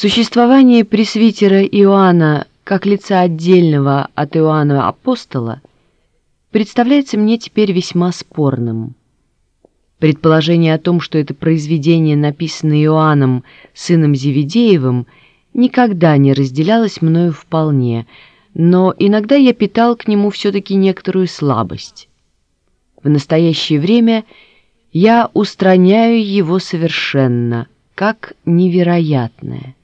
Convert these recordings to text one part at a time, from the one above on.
Существование пресвитера Иоанна как лица отдельного от Иоанна апостола представляется мне теперь весьма спорным. Предположение о том, что это произведение написано Иоанном, сыном Зеведеевым, никогда не разделялось мною вполне, но иногда я питал к нему все-таки некоторую слабость. В настоящее время я устраняю его совершенно, как невероятное.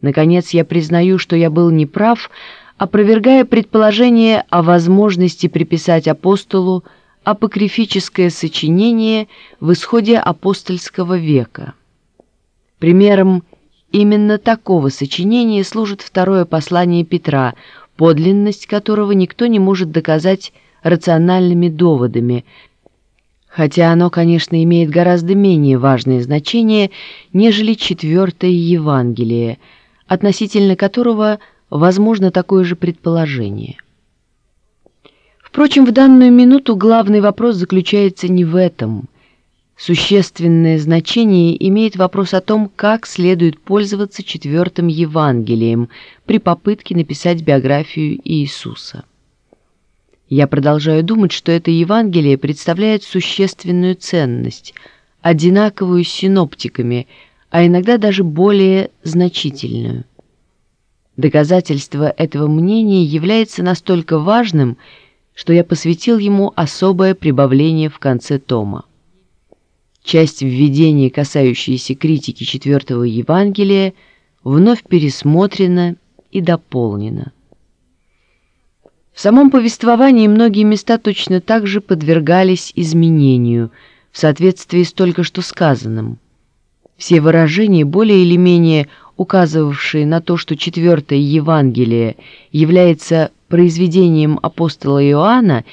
Наконец я признаю, что я был неправ, опровергая предположение о возможности приписать апостолу апокрифическое сочинение в исходе апостольского века. Примером именно такого сочинения служит второе послание Петра, подлинность которого никто не может доказать рациональными доводами, хотя оно, конечно, имеет гораздо менее важное значение, нежели четвертое Евангелие, относительно которого возможно такое же предположение – Впрочем, в данную минуту главный вопрос заключается не в этом. Существенное значение имеет вопрос о том, как следует пользоваться четвертым Евангелием при попытке написать биографию Иисуса. Я продолжаю думать, что это Евангелие представляет существенную ценность, одинаковую с синоптиками, а иногда даже более значительную. Доказательство этого мнения является настолько важным, что я посвятил ему особое прибавление в конце тома. Часть введения, касающаяся критики четвертого Евангелия, вновь пересмотрена и дополнена. В самом повествовании многие места точно так же подвергались изменению в соответствии с только что сказанным. Все выражения, более или менее указывавшие на то, что четвертое Евангелие является произведением апостола Иоанна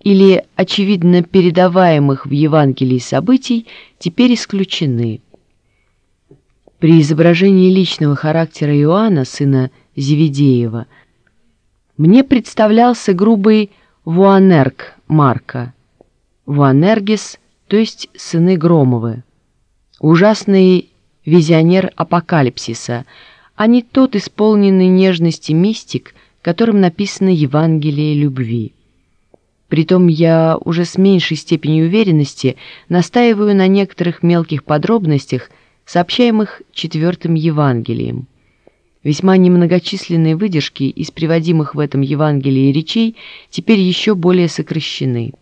или, очевидно, передаваемых в Евангелии событий, теперь исключены. При изображении личного характера Иоанна, сына Зеведеева, мне представлялся грубый Вуанерк Марка, Вуанергис, то есть сыны Громовы, ужасный визионер апокалипсиса, а не тот исполненный нежности мистик, которым написано Евангелие любви. Притом я уже с меньшей степенью уверенности настаиваю на некоторых мелких подробностях, сообщаемых четвертым Евангелием. Весьма немногочисленные выдержки из приводимых в этом Евангелии речей теперь еще более сокращены.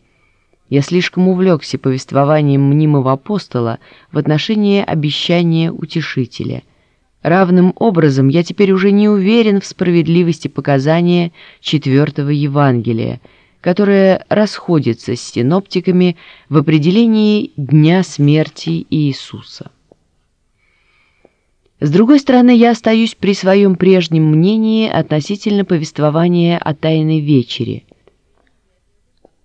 Я слишком увлекся повествованием мнимого апостола в отношении обещания утешителя – Равным образом я теперь уже не уверен в справедливости показания четвертого Евангелия, которое расходится с синоптиками в определении дня смерти Иисуса. С другой стороны, я остаюсь при своем прежнем мнении относительно повествования о Тайной Вечере.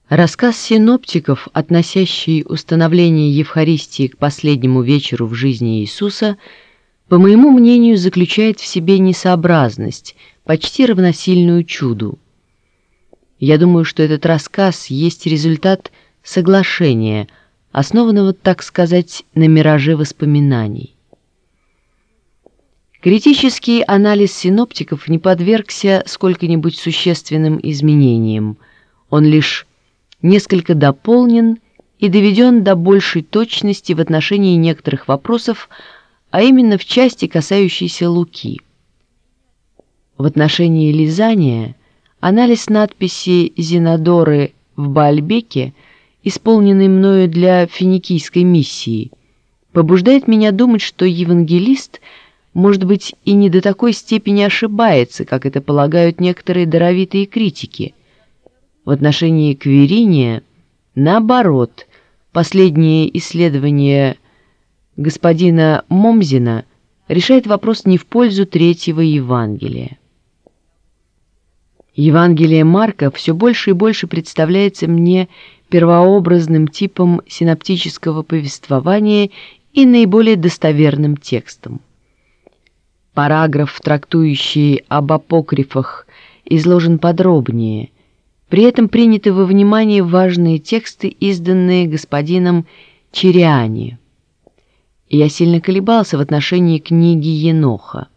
Рассказ синоптиков, относящий установление Евхаристии к последнему вечеру в жизни Иисуса – по моему мнению, заключает в себе несообразность, почти равносильную чуду. Я думаю, что этот рассказ есть результат соглашения, основанного, так сказать, на мираже воспоминаний. Критический анализ синоптиков не подвергся сколько-нибудь существенным изменениям. Он лишь несколько дополнен и доведен до большей точности в отношении некоторых вопросов, а именно в части, касающейся Луки. В отношении лизания анализ надписи Зинодоры в Баальбеке, исполненный мною для финикийской миссии, побуждает меня думать, что евангелист, может быть, и не до такой степени ошибается, как это полагают некоторые даровитые критики. В отношении Квериния, наоборот, последнее исследование господина Момзина решает вопрос не в пользу третьего Евангелия. Евангелие Марка все больше и больше представляется мне первообразным типом синоптического повествования и наиболее достоверным текстом. Параграф, трактующий об апокрифах, изложен подробнее. При этом приняты во внимание важные тексты, изданные господином Чириани. Я сильно колебался в отношении книги Еноха.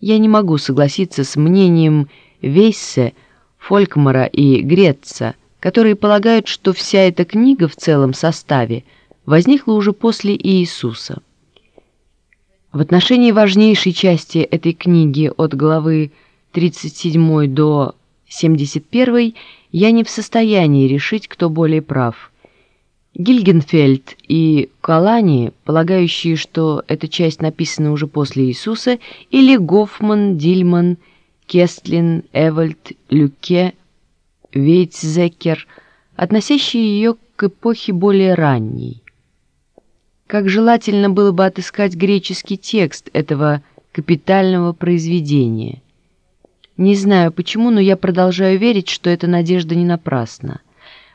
Я не могу согласиться с мнением Вейссе, Фолькмара и Гретца, которые полагают, что вся эта книга в целом составе возникла уже после Иисуса. В отношении важнейшей части этой книги от главы 37 до 71 я не в состоянии решить, кто более прав. Гильгенфельд и Калани, полагающие, что эта часть написана уже после Иисуса, или Гофман, Дильман, Кестлин, Эвальд, Люке, Вейтзекер, относящие ее к эпохе более ранней. Как желательно было бы отыскать греческий текст этого капитального произведения. Не знаю почему, но я продолжаю верить, что эта надежда не напрасна.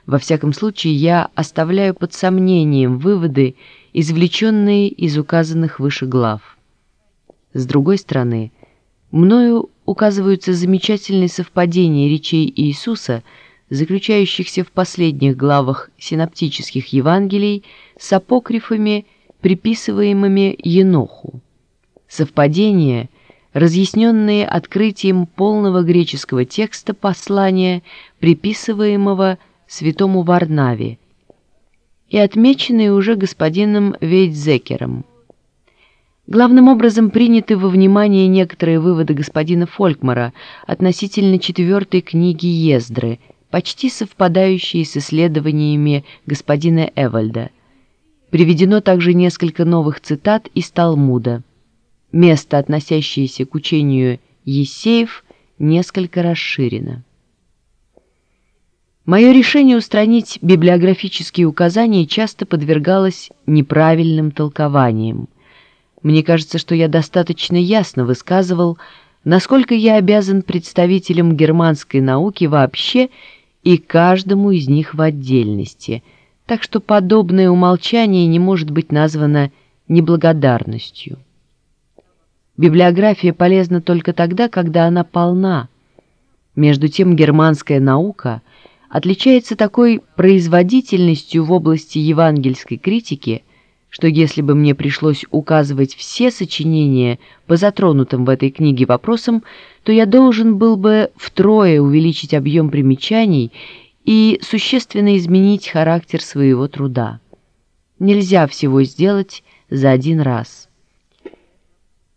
Во всяком случае, я оставляю под сомнением выводы, извлеченные из указанных выше глав. С другой стороны, мною указываются замечательные совпадения речей Иисуса, заключающихся в последних главах синоптических Евангелий с апокрифами, приписываемыми Еноху. Совпадения, разъясненные открытием полного греческого текста послания, приписываемого святому Варнаве, и отмеченные уже господином Вейтзекером. Главным образом приняты во внимание некоторые выводы господина Фолькмара относительно четвертой книги Ездры, почти совпадающие с исследованиями господина Эвальда. Приведено также несколько новых цитат из Талмуда. Место, относящееся к учению Есеев, несколько расширено. Мое решение устранить библиографические указания часто подвергалось неправильным толкованиям. Мне кажется, что я достаточно ясно высказывал, насколько я обязан представителям германской науки вообще и каждому из них в отдельности, так что подобное умолчание не может быть названо неблагодарностью. Библиография полезна только тогда, когда она полна. Между тем германская наука отличается такой производительностью в области евангельской критики – что если бы мне пришлось указывать все сочинения по затронутым в этой книге вопросам, то я должен был бы втрое увеличить объем примечаний и существенно изменить характер своего труда. Нельзя всего сделать за один раз.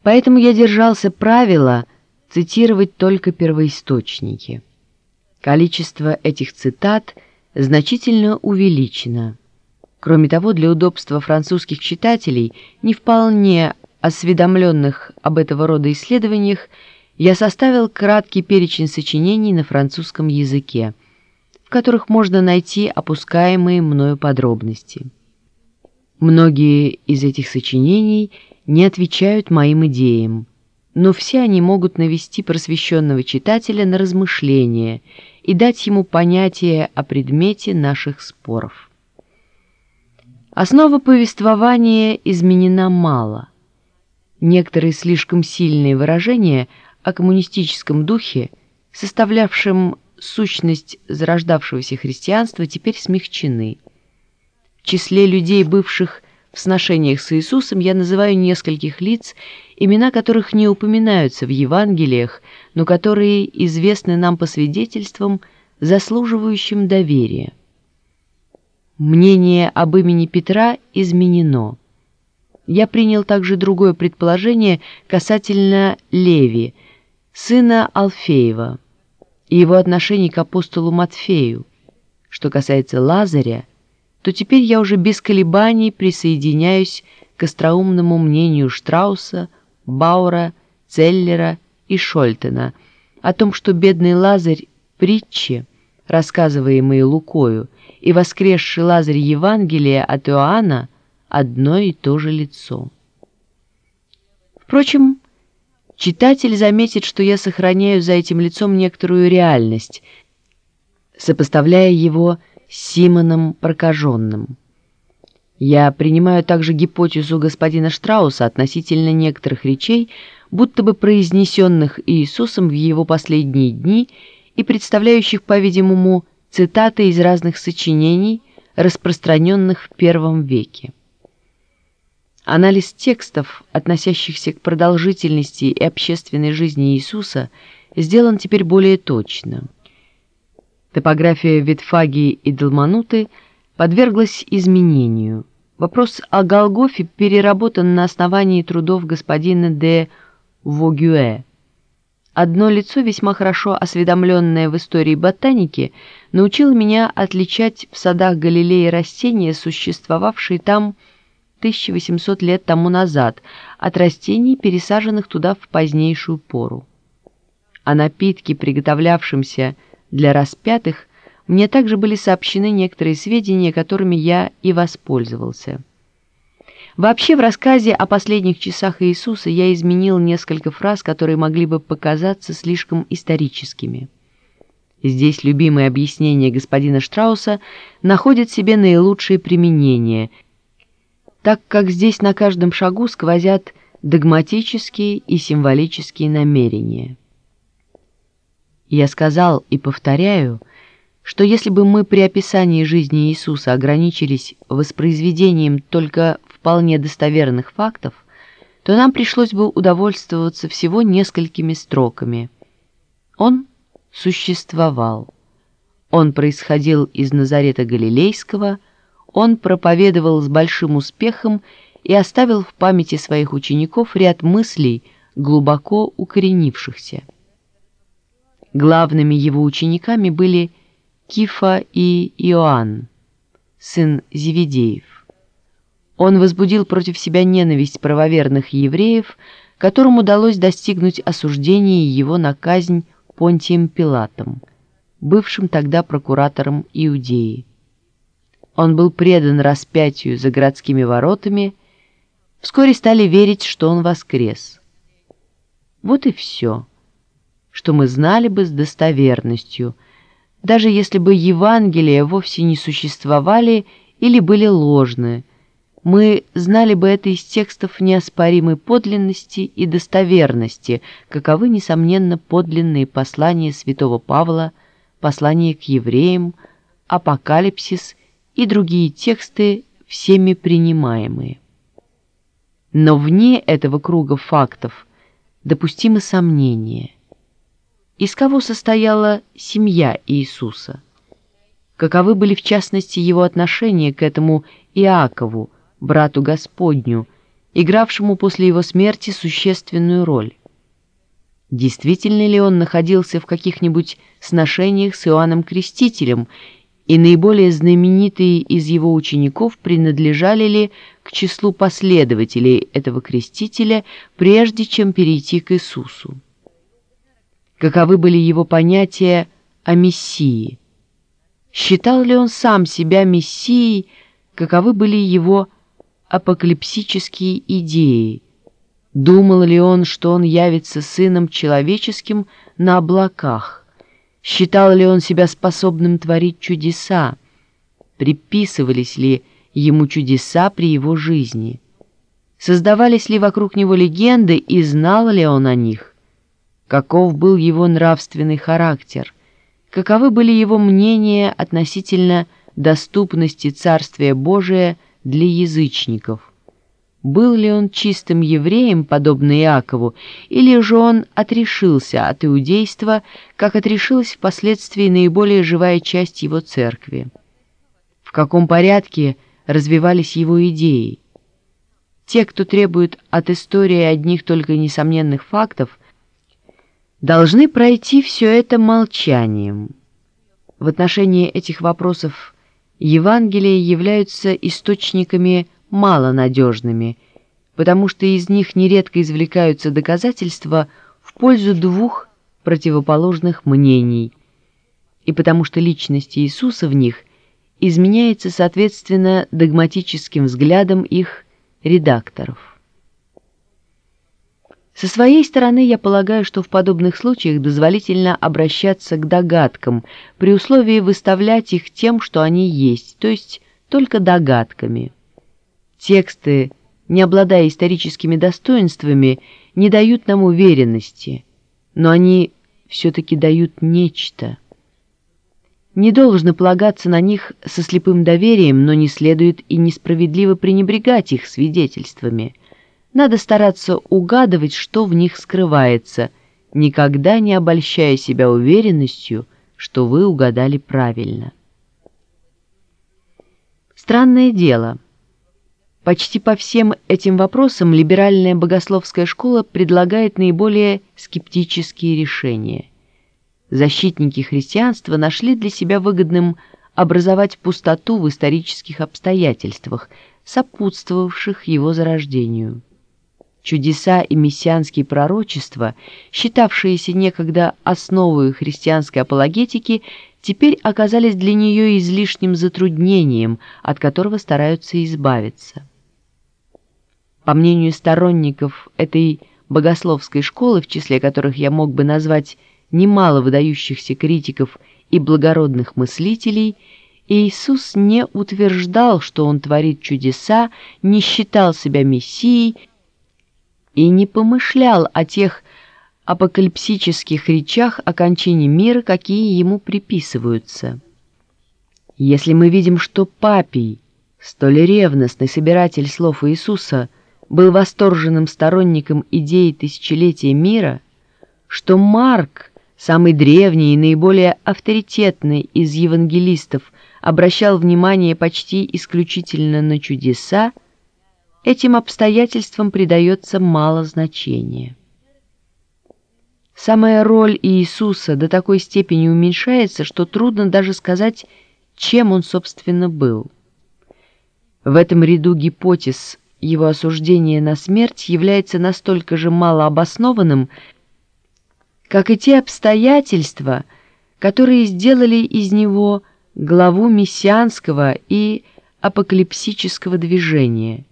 Поэтому я держался правила цитировать только первоисточники. Количество этих цитат значительно увеличено. Кроме того, для удобства французских читателей, не вполне осведомленных об этого рода исследованиях, я составил краткий перечень сочинений на французском языке, в которых можно найти опускаемые мною подробности. Многие из этих сочинений не отвечают моим идеям, но все они могут навести просвещенного читателя на размышления и дать ему понятие о предмете наших споров. Основа повествования изменена мало. Некоторые слишком сильные выражения о коммунистическом духе, составлявшем сущность зарождавшегося христианства, теперь смягчены. В числе людей, бывших в сношениях с Иисусом, я называю нескольких лиц, имена которых не упоминаются в Евангелиях, но которые известны нам по свидетельствам, заслуживающим доверия. Мнение об имени Петра изменено. Я принял также другое предположение касательно Леви, сына Алфеева, и его отношений к апостолу Матфею. Что касается Лазаря, то теперь я уже без колебаний присоединяюсь к остроумному мнению Штрауса, Баура, Целлера и Шольтена о том, что бедный Лазарь – притчи, рассказываемые Лукою, и воскресший Лазарь Евангелия от Иоанна одно и то же лицо. Впрочем, читатель заметит, что я сохраняю за этим лицом некоторую реальность, сопоставляя его с Симоном прокаженным. Я принимаю также гипотезу господина Штрауса относительно некоторых речей, будто бы произнесенных Иисусом в его последние дни и представляющих, по-видимому, цитаты из разных сочинений, распространенных в первом веке. Анализ текстов, относящихся к продолжительности и общественной жизни Иисуса, сделан теперь более точно. Топография Ветфагии и Далмануты подверглась изменению. Вопрос о Голгофе переработан на основании трудов господина де Вогюэ. Одно лицо, весьма хорошо осведомленное в истории ботаники, научило меня отличать в садах Галилеи растения, существовавшие там 1800 лет тому назад, от растений, пересаженных туда в позднейшую пору. О напитке, приготовлявшемся для распятых, мне также были сообщены некоторые сведения, которыми я и воспользовался. Вообще в рассказе о последних часах Иисуса я изменил несколько фраз, которые могли бы показаться слишком историческими. Здесь любимое объяснение господина Штрауса находит себе наилучшее применение, так как здесь на каждом шагу сквозят догматические и символические намерения. Я сказал и повторяю, что если бы мы при описании жизни Иисуса ограничились воспроизведением только вполне достоверных фактов, то нам пришлось бы удовольствоваться всего несколькими строками. Он существовал. Он происходил из Назарета Галилейского, он проповедовал с большим успехом и оставил в памяти своих учеников ряд мыслей, глубоко укоренившихся. Главными его учениками были Кифа и Иоанн, сын Зеведеев. Он возбудил против себя ненависть правоверных евреев, которым удалось достигнуть осуждения его на казнь Понтием Пилатом, бывшим тогда прокуратором Иудеи. Он был предан распятию за городскими воротами, вскоре стали верить, что он воскрес. Вот и все, что мы знали бы с достоверностью, даже если бы Евангелия вовсе не существовали или были ложные мы знали бы это из текстов неоспоримой подлинности и достоверности, каковы, несомненно, подлинные послания святого Павла, послания к евреям, апокалипсис и другие тексты, всеми принимаемые. Но вне этого круга фактов допустимы сомнения. Из кого состояла семья Иисуса? Каковы были в частности его отношения к этому Иакову, брату Господню, игравшему после его смерти существенную роль. Действительно ли он находился в каких-нибудь сношениях с Иоанном Крестителем, и наиболее знаменитые из его учеников принадлежали ли к числу последователей этого Крестителя, прежде чем перейти к Иисусу? Каковы были его понятия о Мессии? Считал ли он сам себя Мессией, каковы были его апокалипсические идеи. Думал ли он, что он явится сыном человеческим на облаках? Считал ли он себя способным творить чудеса? Приписывались ли ему чудеса при его жизни? Создавались ли вокруг него легенды и знал ли он о них? Каков был его нравственный характер? Каковы были его мнения относительно доступности Царствия Божия – для язычников. Был ли он чистым евреем, подобно Иакову, или же он отрешился от иудейства, как отрешилась впоследствии наиболее живая часть его церкви? В каком порядке развивались его идеи? Те, кто требует от истории одних только несомненных фактов, должны пройти все это молчанием. В отношении этих вопросов Евангелия являются источниками малонадежными, потому что из них нередко извлекаются доказательства в пользу двух противоположных мнений, и потому что личность Иисуса в них изменяется соответственно догматическим взглядам их редакторов. Со своей стороны я полагаю, что в подобных случаях дозволительно обращаться к догадкам, при условии выставлять их тем, что они есть, то есть только догадками. Тексты, не обладая историческими достоинствами, не дают нам уверенности, но они все-таки дают нечто. Не должно полагаться на них со слепым доверием, но не следует и несправедливо пренебрегать их свидетельствами. Надо стараться угадывать, что в них скрывается, никогда не обольщая себя уверенностью, что вы угадали правильно. Странное дело. Почти по всем этим вопросам либеральная богословская школа предлагает наиболее скептические решения – защитники христианства нашли для себя выгодным образовать пустоту в исторических обстоятельствах, сопутствовавших его зарождению. Чудеса и мессианские пророчества, считавшиеся некогда основой христианской апологетики, теперь оказались для нее излишним затруднением, от которого стараются избавиться. По мнению сторонников этой богословской школы, в числе которых я мог бы назвать немало выдающихся критиков и благородных мыслителей, Иисус не утверждал, что Он творит чудеса, не считал себя Мессией и не помышлял о тех апокалипсических речах о кончине мира, какие ему приписываются. Если мы видим, что Папий, столь ревностный собиратель слов Иисуса, был восторженным сторонником идеи тысячелетия мира, что Марк – самый древний и наиболее авторитетный из евангелистов, обращал внимание почти исключительно на чудеса, этим обстоятельствам придается мало значения. Самая роль Иисуса до такой степени уменьшается, что трудно даже сказать, чем он, собственно, был. В этом ряду гипотез его осуждение на смерть является настолько же малообоснованным, как и те обстоятельства, которые сделали из него главу мессианского и апокалипсического движения.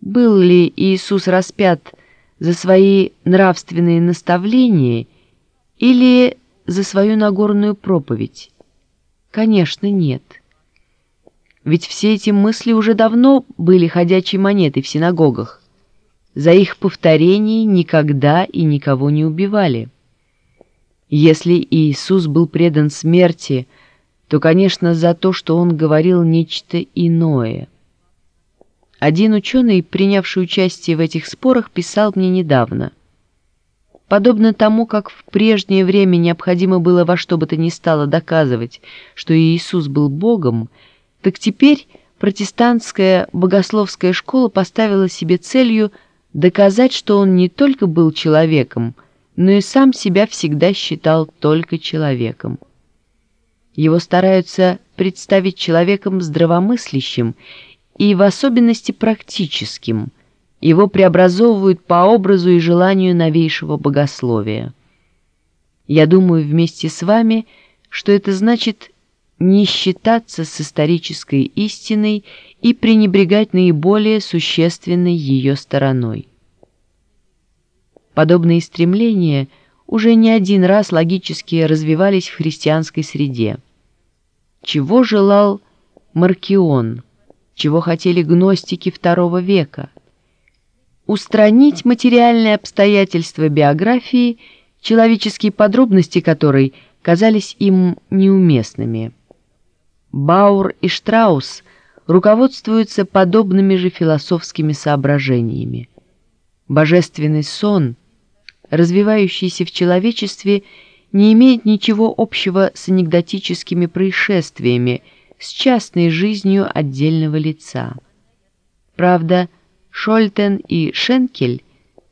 Был ли Иисус распят за свои нравственные наставления или за свою Нагорную проповедь? Конечно, нет. Ведь все эти мысли уже давно были ходячей монетой в синагогах. За их повторение никогда и никого не убивали. Если Иисус был предан смерти, то, конечно, за то, что он говорил нечто иное. Один ученый, принявший участие в этих спорах, писал мне недавно. Подобно тому, как в прежнее время необходимо было во что бы то ни стало доказывать, что Иисус был Богом, так теперь протестантская богословская школа поставила себе целью – доказать, что он не только был человеком, но и сам себя всегда считал только человеком. Его стараются представить человеком здравомыслящим и в особенности практическим. Его преобразовывают по образу и желанию новейшего богословия. Я думаю вместе с вами, что это значит не считаться с исторической истиной и пренебрегать наиболее существенной ее стороной. Подобные стремления уже не один раз логически развивались в христианской среде. Чего желал Маркион, чего хотели гностики II века? Устранить материальные обстоятельства биографии, человеческие подробности которой казались им неуместными. Баур и Штраус руководствуются подобными же философскими соображениями. Божественный сон, развивающийся в человечестве, не имеет ничего общего с анекдотическими происшествиями, с частной жизнью отдельного лица. Правда, Шольтен и Шенкель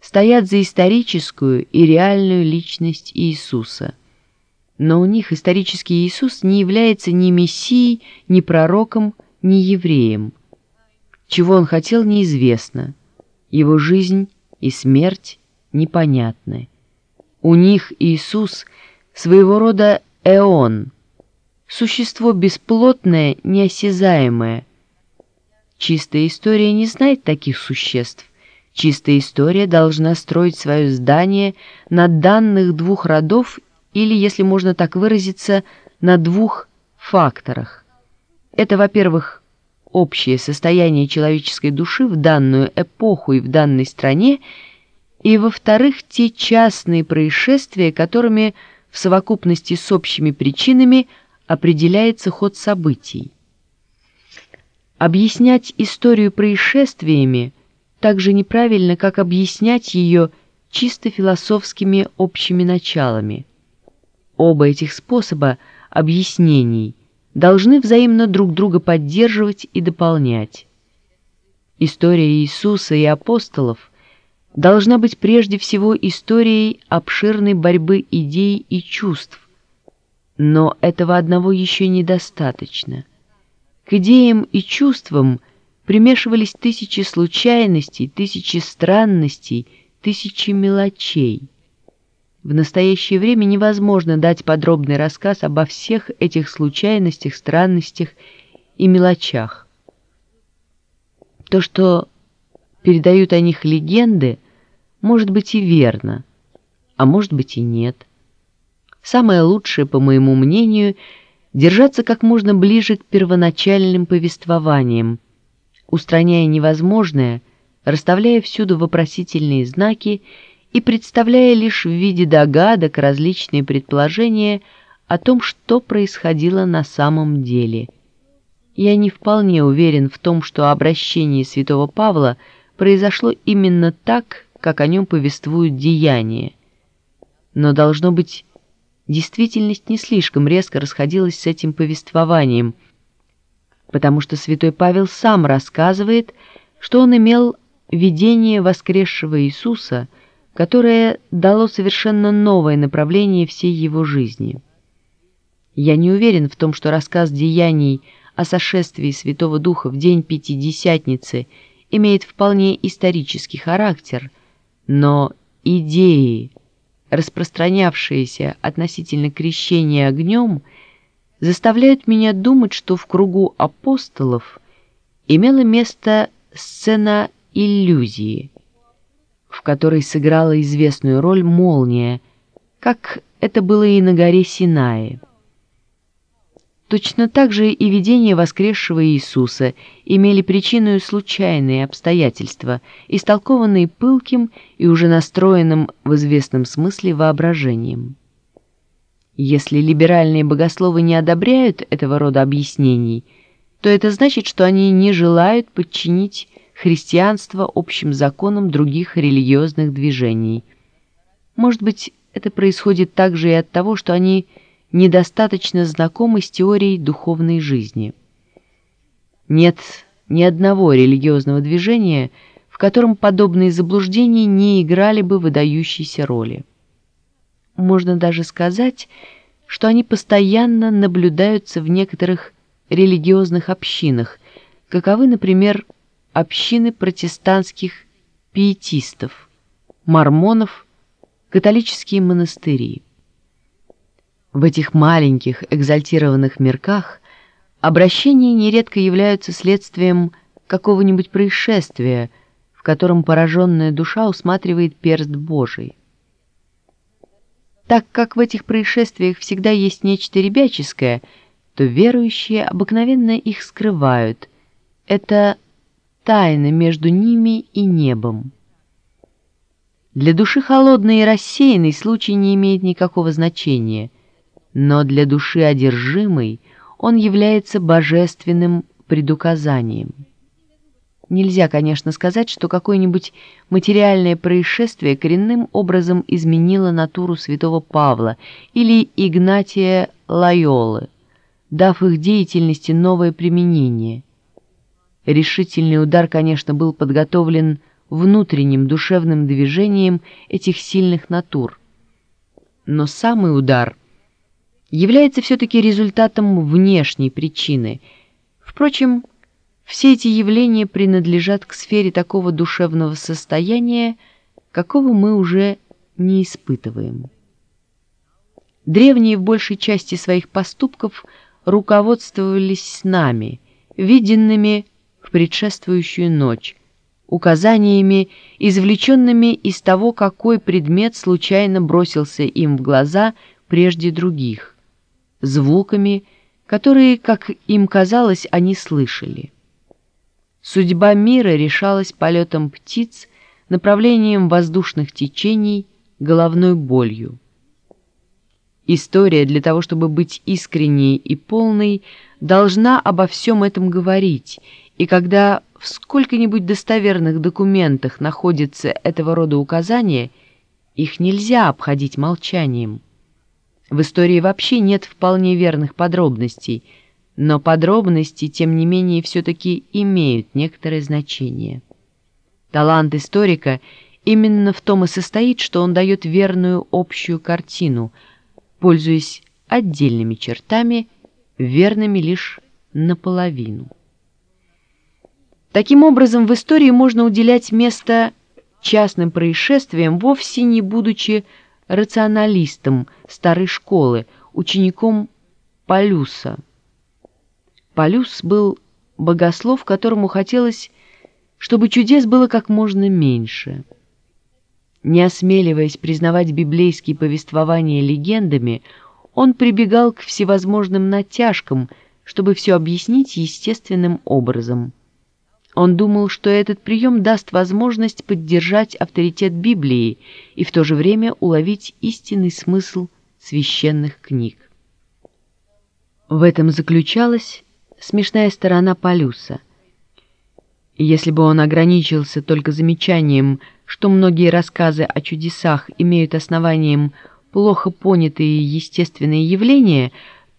стоят за историческую и реальную личность Иисуса – но у них исторический Иисус не является ни мессией, ни пророком, ни евреем. Чего он хотел, неизвестно. Его жизнь и смерть непонятны. У них Иисус своего рода эон, существо бесплотное, неосязаемое. Чистая история не знает таких существ. Чистая история должна строить свое здание на данных двух родов или, если можно так выразиться, на двух факторах. Это, во-первых, общее состояние человеческой души в данную эпоху и в данной стране, и, во-вторых, те частные происшествия, которыми в совокупности с общими причинами определяется ход событий. Объяснять историю происшествиями так же неправильно, как объяснять ее чисто философскими общими началами. Оба этих способа объяснений должны взаимно друг друга поддерживать и дополнять. История Иисуса и апостолов должна быть прежде всего историей обширной борьбы идей и чувств, но этого одного еще недостаточно. К идеям и чувствам примешивались тысячи случайностей, тысячи странностей, тысячи мелочей. В настоящее время невозможно дать подробный рассказ обо всех этих случайностях, странностях и мелочах. То, что передают о них легенды, может быть и верно, а может быть и нет. Самое лучшее, по моему мнению, держаться как можно ближе к первоначальным повествованиям, устраняя невозможное, расставляя всюду вопросительные знаки и представляя лишь в виде догадок различные предположения о том, что происходило на самом деле. Я не вполне уверен в том, что обращение святого Павла произошло именно так, как о нем повествуют деяния. Но должно быть действительность не слишком резко расходилась с этим повествованием, потому что святой Павел сам рассказывает, что он имел видение воскресшего Иисуса, которое дало совершенно новое направление всей его жизни. Я не уверен в том, что рассказ деяний о сошествии Святого Духа в день Пятидесятницы имеет вполне исторический характер, но идеи, распространявшиеся относительно крещения огнем, заставляют меня думать, что в кругу апостолов имела место сцена иллюзии, в которой сыграла известную роль молния, как это было и на горе Синае. Точно так же и видения воскресшего Иисуса имели причину случайные обстоятельства, истолкованные пылким и уже настроенным в известном смысле воображением. Если либеральные богословы не одобряют этого рода объяснений, то это значит, что они не желают подчинить христианство общим законам других религиозных движений. Может быть, это происходит также и от того, что они – недостаточно знакомы с теорией духовной жизни. Нет ни одного религиозного движения, в котором подобные заблуждения не играли бы выдающейся роли. Можно даже сказать, что они постоянно наблюдаются в некоторых религиозных общинах, каковы, например, общины протестантских пиетистов, мормонов, католические монастыри. В этих маленьких экзальтированных мирках обращения нередко являются следствием какого-нибудь происшествия, в котором пораженная душа усматривает перст Божий. Так как в этих происшествиях всегда есть нечто ребяческое, то верующие обыкновенно их скрывают. Это тайна между ними и небом. Для души холодной и рассеянной случай не имеет никакого значения – но для души одержимой он является божественным предуказанием. Нельзя, конечно, сказать, что какое-нибудь материальное происшествие коренным образом изменило натуру святого Павла или Игнатия Лайолы, дав их деятельности новое применение. Решительный удар, конечно, был подготовлен внутренним душевным движением этих сильных натур. Но самый удар – является все-таки результатом внешней причины. Впрочем, все эти явления принадлежат к сфере такого душевного состояния, какого мы уже не испытываем. Древние в большей части своих поступков руководствовались нами, виденными в предшествующую ночь, указаниями, извлеченными из того, какой предмет случайно бросился им в глаза прежде других звуками, которые, как им казалось, они слышали. Судьба мира решалась полетом птиц, направлением воздушных течений, головной болью. История для того, чтобы быть искренней и полной, должна обо всем этом говорить, и когда в сколько-нибудь достоверных документах находятся этого рода указания, их нельзя обходить молчанием. В истории вообще нет вполне верных подробностей, но подробности, тем не менее, все-таки имеют некоторое значение. Талант историка именно в том и состоит, что он дает верную общую картину, пользуясь отдельными чертами, верными лишь наполовину. Таким образом, в истории можно уделять место частным происшествиям, вовсе не будучи рационалистом старой школы, учеником Полюса. Полюс был богослов, которому хотелось, чтобы чудес было как можно меньше. Не осмеливаясь признавать библейские повествования легендами, он прибегал к всевозможным натяжкам, чтобы все объяснить естественным образом. Он думал, что этот прием даст возможность поддержать авторитет Библии и в то же время уловить истинный смысл священных книг. В этом заключалась смешная сторона Полюса. Если бы он ограничился только замечанием, что многие рассказы о чудесах имеют основанием плохо понятые естественные явления,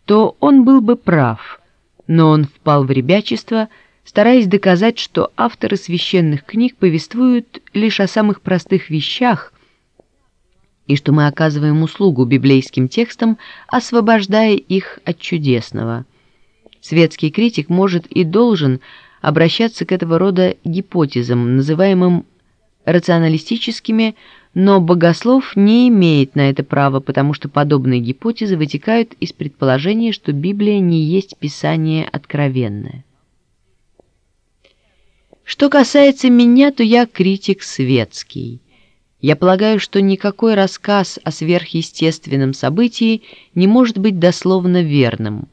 то он был бы прав, но он впал в ребячество – стараясь доказать, что авторы священных книг повествуют лишь о самых простых вещах, и что мы оказываем услугу библейским текстам, освобождая их от чудесного. Светский критик может и должен обращаться к этого рода гипотезам, называемым рационалистическими, но богослов не имеет на это права, потому что подобные гипотезы вытекают из предположения, что Библия не есть Писание откровенное. Что касается меня, то я критик светский. Я полагаю, что никакой рассказ о сверхъестественном событии не может быть дословно верным.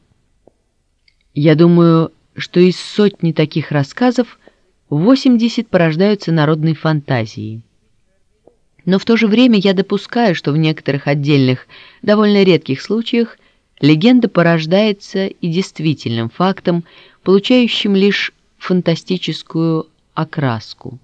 Я думаю, что из сотни таких рассказов 80 порождаются народной фантазией. Но в то же время я допускаю, что в некоторых отдельных, довольно редких случаях легенда порождается и действительным фактом, получающим лишь фантастическую окраску.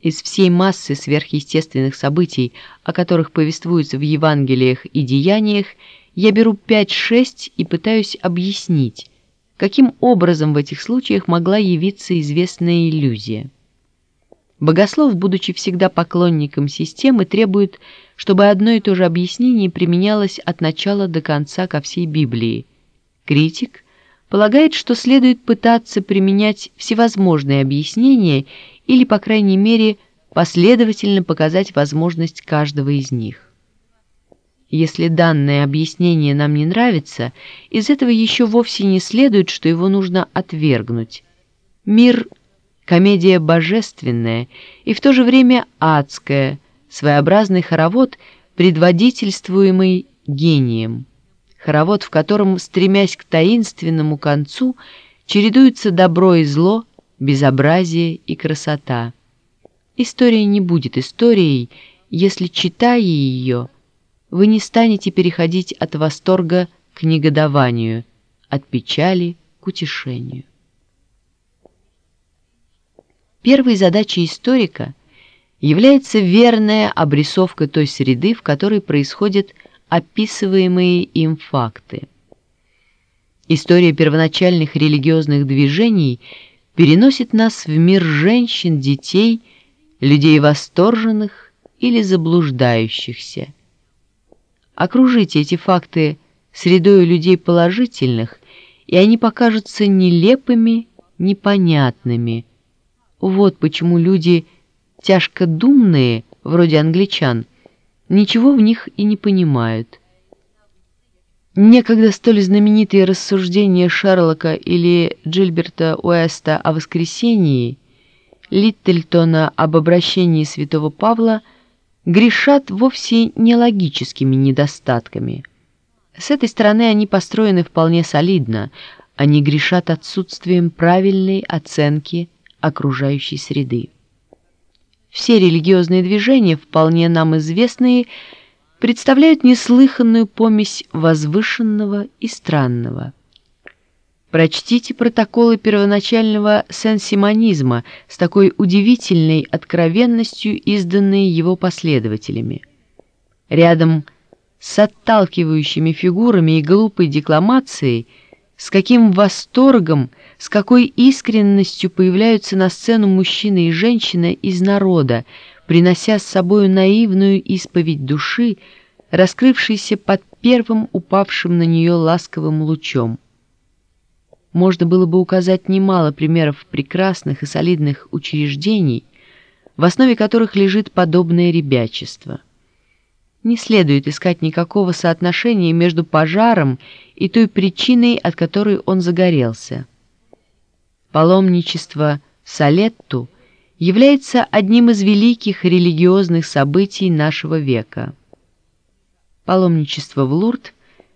Из всей массы сверхъестественных событий, о которых повествуется в Евангелиях и Деяниях, я беру 5-6 и пытаюсь объяснить, каким образом в этих случаях могла явиться известная иллюзия. Богослов, будучи всегда поклонником системы, требует, чтобы одно и то же объяснение применялось от начала до конца ко всей Библии. Критик – полагает, что следует пытаться применять всевозможные объяснения или, по крайней мере, последовательно показать возможность каждого из них. Если данное объяснение нам не нравится, из этого еще вовсе не следует, что его нужно отвергнуть. Мир – комедия божественная и в то же время адская, своеобразный хоровод, предводительствуемый гением хоровод, в котором, стремясь к таинственному концу, чередуются добро и зло, безобразие и красота. История не будет историей, если, читая ее, вы не станете переходить от восторга к негодованию, от печали к утешению. Первой задачей историка является верная обрисовка той среды, в которой происходит описываемые им факты. История первоначальных религиозных движений переносит нас в мир женщин, детей, людей восторженных или заблуждающихся. Окружите эти факты средой людей положительных, и они покажутся нелепыми, непонятными. Вот почему люди тяжкодумные, вроде англичан, ничего в них и не понимают. Некогда столь знаменитые рассуждения Шерлока или Джильберта Уэста о воскресении, Литтельтона об обращении святого Павла грешат вовсе не логическими недостатками. С этой стороны они построены вполне солидно, они грешат отсутствием правильной оценки окружающей среды. Все религиозные движения, вполне нам известные, представляют неслыханную помесь возвышенного и странного. Прочтите протоколы первоначального сенсимонизма с такой удивительной откровенностью, изданные его последователями. Рядом с отталкивающими фигурами и глупой декламацией, с каким восторгом, с какой искренностью появляются на сцену мужчина и женщина из народа, принося с собою наивную исповедь души, раскрывшейся под первым упавшим на нее ласковым лучом. Можно было бы указать немало примеров прекрасных и солидных учреждений, в основе которых лежит подобное ребячество. Не следует искать никакого соотношения между пожаром и той причиной, от которой он загорелся. Паломничество Салетту является одним из великих религиозных событий нашего века. Паломничество в Лурд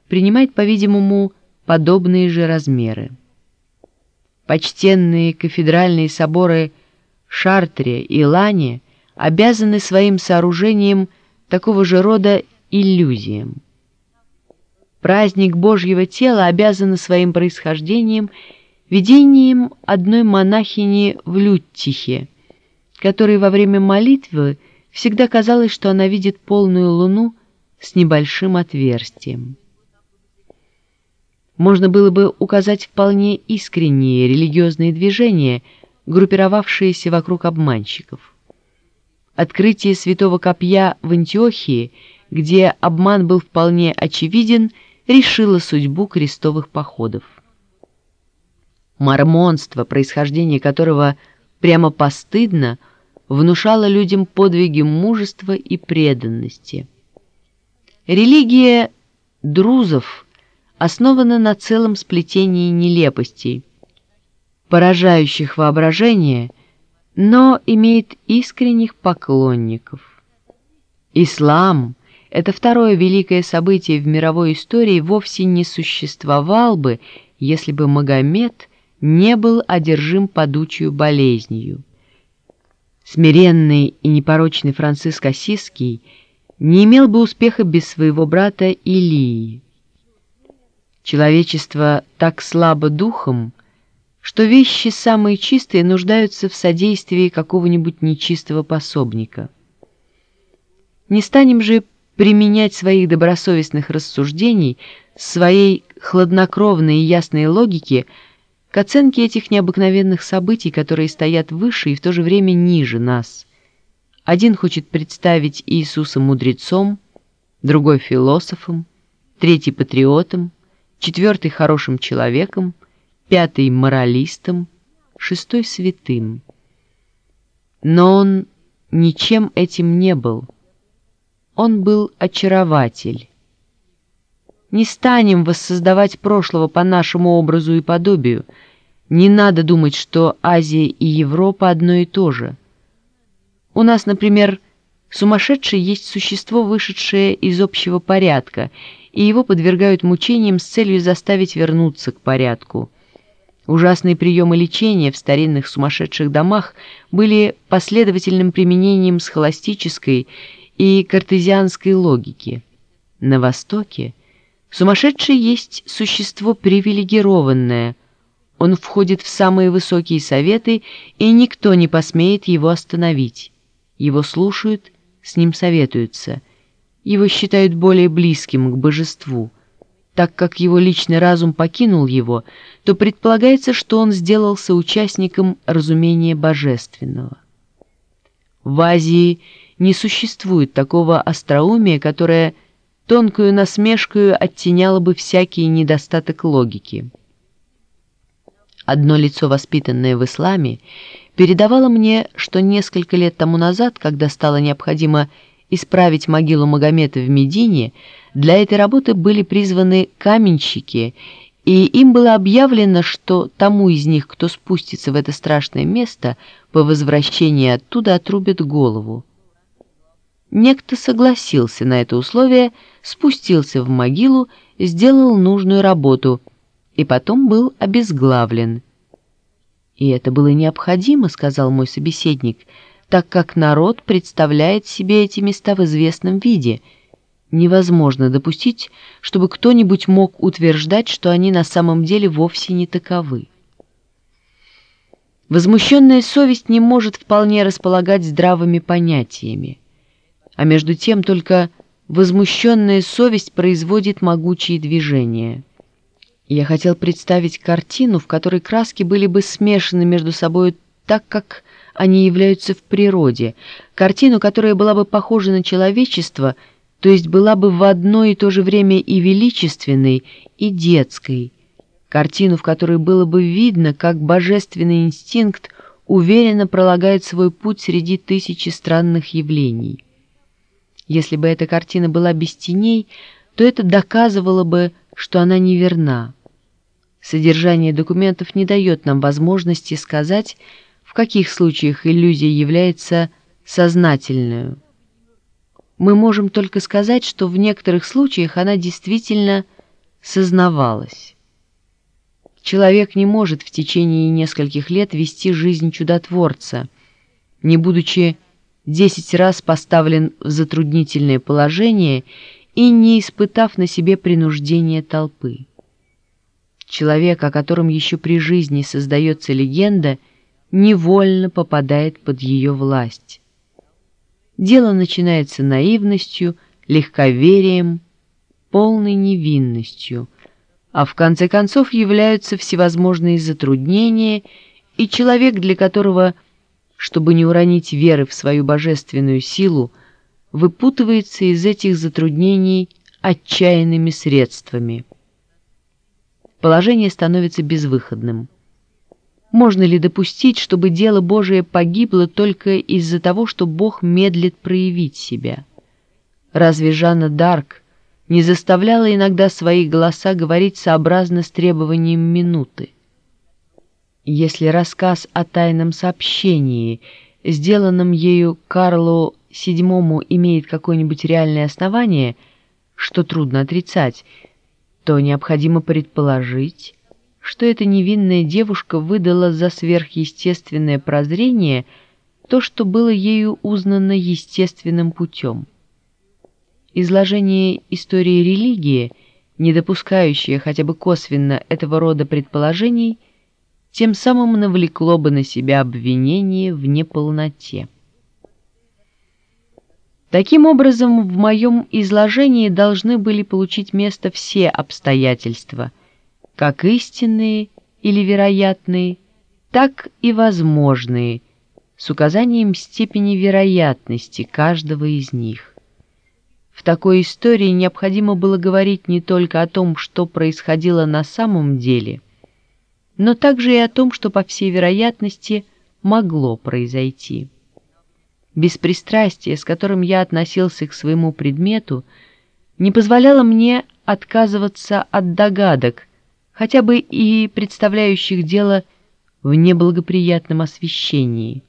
принимает, по-видимому, подобные же размеры. Почтенные кафедральные соборы Шартре и Лане обязаны своим сооружением такого же рода иллюзиям. Праздник Божьего тела обязан своим происхождением видением одной монахини в Люттихе, которой во время молитвы всегда казалось, что она видит полную луну с небольшим отверстием можно было бы указать вполне искренние религиозные движения, группировавшиеся вокруг обманщиков. Открытие святого копья в Антиохии, где обман был вполне очевиден, решило судьбу крестовых походов. Мормонство, происхождение которого прямо постыдно, внушало людям подвиги мужества и преданности. Религия друзов – основана на целом сплетении нелепостей, поражающих воображение, но имеет искренних поклонников. Ислам – это второе великое событие в мировой истории вовсе не существовал бы, если бы Магомед не был одержим подучью болезнью. Смиренный и непорочный Франциск Осиский не имел бы успеха без своего брата Илии. Человечество так слабо духом, что вещи самые чистые нуждаются в содействии какого-нибудь нечистого пособника. Не станем же применять своих добросовестных рассуждений, своей хладнокровной и ясной логики к оценке этих необыкновенных событий, которые стоят выше и в то же время ниже нас. Один хочет представить Иисуса мудрецом, другой философом, третий патриотом, четвертый хорошим человеком, пятый моралистом, шестой святым. Но он ничем этим не был. Он был очарователь. Не станем воссоздавать прошлого по нашему образу и подобию. Не надо думать, что Азия и Европа одно и то же. У нас, например, сумасшедший есть существо, вышедшее из общего порядка — и его подвергают мучениям с целью заставить вернуться к порядку. Ужасные приемы лечения в старинных сумасшедших домах были последовательным применением схоластической и картезианской логики. На Востоке сумасшедший есть существо привилегированное, он входит в самые высокие советы, и никто не посмеет его остановить. Его слушают, с ним советуются – его считают более близким к божеству. Так как его личный разум покинул его, то предполагается, что он сделался участником разумения божественного. В Азии не существует такого остроумия, которое тонкую насмешкою оттеняло бы всякий недостаток логики. Одно лицо, воспитанное в исламе, передавало мне, что несколько лет тому назад, когда стало необходимо исправить могилу Магомета в Медине, для этой работы были призваны каменщики, и им было объявлено, что тому из них, кто спустится в это страшное место, по возвращении оттуда отрубят голову. Некто согласился на это условие, спустился в могилу, сделал нужную работу и потом был обезглавлен. «И это было необходимо», — сказал мой собеседник, — так как народ представляет себе эти места в известном виде. Невозможно допустить, чтобы кто-нибудь мог утверждать, что они на самом деле вовсе не таковы. Возмущенная совесть не может вполне располагать здравыми понятиями, а между тем только возмущенная совесть производит могучие движения. Я хотел представить картину, в которой краски были бы смешаны между собой так, как они являются в природе, картину, которая была бы похожа на человечество, то есть была бы в одно и то же время и величественной, и детской, картину, в которой было бы видно, как божественный инстинкт уверенно пролагает свой путь среди тысячи странных явлений. Если бы эта картина была без теней, то это доказывало бы, что она неверна. Содержание документов не дает нам возможности сказать, в каких случаях иллюзия является сознательной. Мы можем только сказать, что в некоторых случаях она действительно сознавалась. Человек не может в течение нескольких лет вести жизнь чудотворца, не будучи десять раз поставлен в затруднительное положение и не испытав на себе принуждение толпы. Человек, о котором еще при жизни создается легенда – невольно попадает под ее власть. Дело начинается наивностью, легковерием, полной невинностью, а в конце концов являются всевозможные затруднения, и человек, для которого, чтобы не уронить веры в свою божественную силу, выпутывается из этих затруднений отчаянными средствами. Положение становится безвыходным. Можно ли допустить, чтобы дело Божие погибло только из-за того, что Бог медлит проявить себя? Разве Жанна Дарк не заставляла иногда свои голоса говорить сообразно с требованием минуты? Если рассказ о тайном сообщении, сделанном ею Карлу VII, имеет какое-нибудь реальное основание, что трудно отрицать, то необходимо предположить, что эта невинная девушка выдала за сверхъестественное прозрение то, что было ею узнано естественным путем. Изложение истории религии, не допускающее хотя бы косвенно этого рода предположений, тем самым навлекло бы на себя обвинение в неполноте. Таким образом, в моем изложении должны были получить место все обстоятельства – как истинные или вероятные, так и возможные, с указанием степени вероятности каждого из них. В такой истории необходимо было говорить не только о том, что происходило на самом деле, но также и о том, что, по всей вероятности, могло произойти. Беспристрастие, с которым я относился к своему предмету, не позволяло мне отказываться от догадок, хотя бы и представляющих дело в неблагоприятном освещении,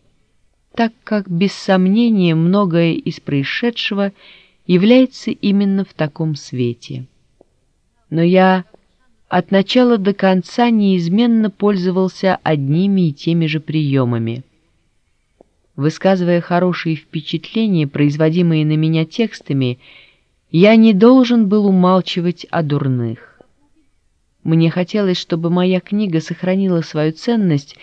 так как, без сомнения, многое из происшедшего является именно в таком свете. Но я от начала до конца неизменно пользовался одними и теми же приемами. Высказывая хорошие впечатления, производимые на меня текстами, я не должен был умалчивать о дурных. Мне хотелось, чтобы моя книга сохранила свою ценность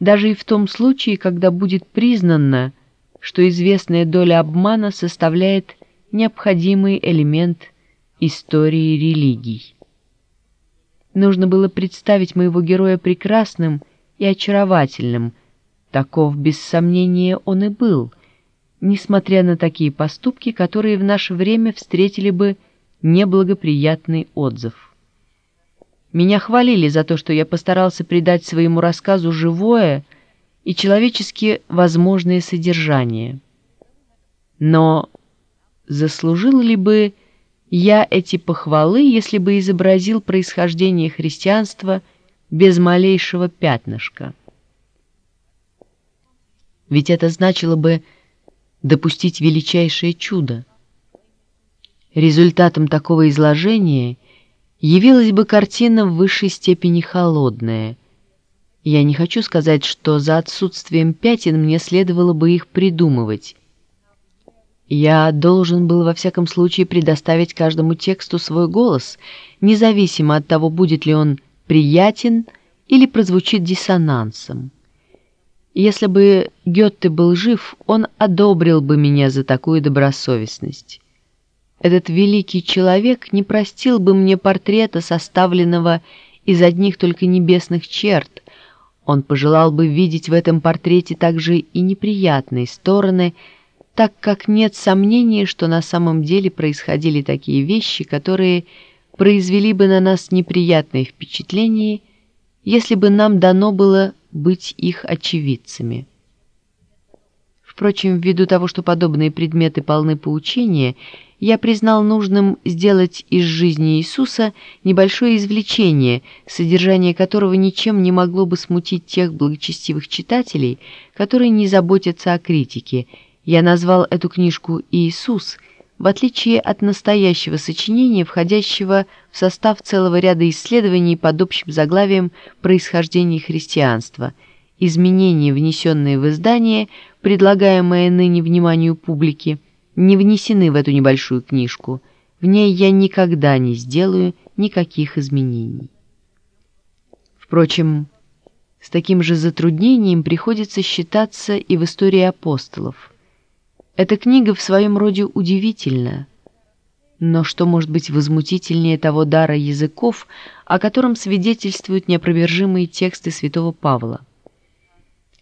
даже и в том случае, когда будет признано, что известная доля обмана составляет необходимый элемент истории религий. Нужно было представить моего героя прекрасным и очаровательным, таков без сомнения он и был, несмотря на такие поступки, которые в наше время встретили бы неблагоприятный отзыв. Меня хвалили за то, что я постарался придать своему рассказу живое и человечески возможное содержание. Но заслужил ли бы я эти похвалы, если бы изобразил происхождение христианства без малейшего пятнышка? Ведь это значило бы допустить величайшее чудо. Результатом такого изложения — явилась бы картина в высшей степени холодная. Я не хочу сказать, что за отсутствием пятен мне следовало бы их придумывать. Я должен был во всяком случае предоставить каждому тексту свой голос, независимо от того, будет ли он приятен или прозвучит диссонансом. Если бы Гетте был жив, он одобрил бы меня за такую добросовестность. Этот великий человек не простил бы мне портрета, составленного из одних только небесных черт. Он пожелал бы видеть в этом портрете также и неприятные стороны, так как нет сомнений, что на самом деле происходили такие вещи, которые произвели бы на нас неприятные впечатления, если бы нам дано было быть их очевидцами. Впрочем, ввиду того, что подобные предметы полны поучения, я признал нужным сделать из жизни Иисуса небольшое извлечение, содержание которого ничем не могло бы смутить тех благочестивых читателей, которые не заботятся о критике. Я назвал эту книжку «Иисус», в отличие от настоящего сочинения, входящего в состав целого ряда исследований под общим заглавием «Происхождение христианства», изменения, внесенные в издание, предлагаемые ныне вниманию публики, не внесены в эту небольшую книжку. В ней я никогда не сделаю никаких изменений. Впрочем, с таким же затруднением приходится считаться и в истории апостолов – эта книга в своем роде удивительна. Но что может быть возмутительнее того дара языков, о котором свидетельствуют неопровержимые тексты святого Павла?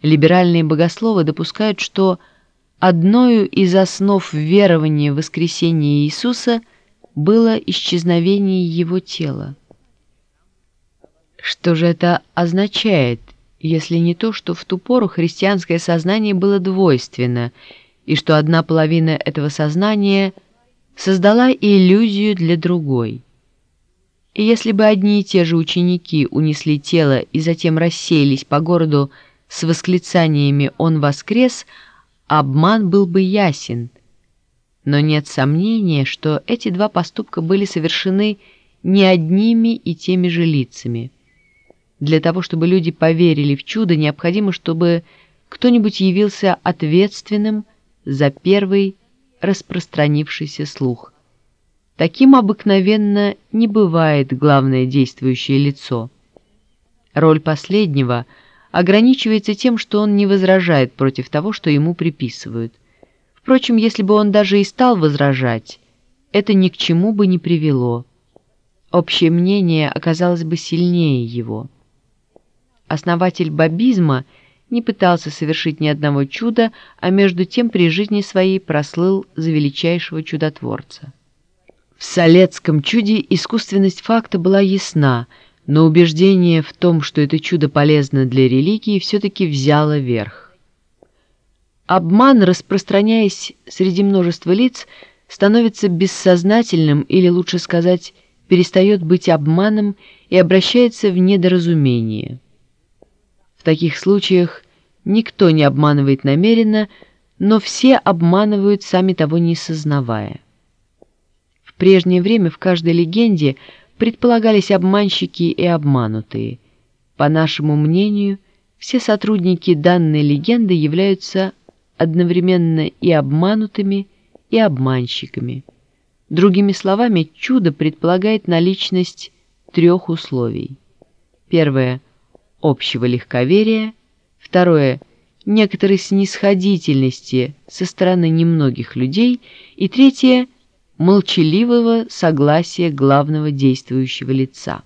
Либеральные богословы допускают, что одною из основ верования в воскресение Иисуса было исчезновение его тела. Что же это означает, если не то, что в ту пору христианское сознание было двойственно – и что одна половина этого сознания создала иллюзию для другой. И если бы одни и те же ученики унесли тело и затем рассеялись по городу с восклицаниями «Он воскрес», обман был бы ясен. Но нет сомнения, что эти два поступка были совершены не одними и теми же лицами. Для того, чтобы люди поверили в чудо, необходимо, чтобы кто-нибудь явился ответственным за первый распространившийся слух. Таким обыкновенно не бывает главное действующее лицо. Роль последнего ограничивается тем, что он не возражает против того, что ему приписывают. Впрочем, если бы он даже и стал возражать, это ни к чему бы не привело. Общее мнение оказалось бы сильнее его. Основатель бабизма – не пытался совершить ни одного чуда, а между тем при жизни своей прослыл за величайшего чудотворца. В Солецком чуде искусственность факта была ясна, но убеждение в том, что это чудо полезно для религии, все-таки взяло верх. Обман, распространяясь среди множества лиц, становится бессознательным или, лучше сказать, перестает быть обманом и обращается в недоразумение таких случаях никто не обманывает намеренно, но все обманывают, сами того не сознавая. В прежнее время в каждой легенде предполагались обманщики и обманутые. По нашему мнению, все сотрудники данной легенды являются одновременно и обманутыми, и обманщиками. Другими словами, чудо предполагает наличность трех условий. Первое общего легковерия, второе – некоторой снисходительности со стороны немногих людей и третье – молчаливого согласия главного действующего лица.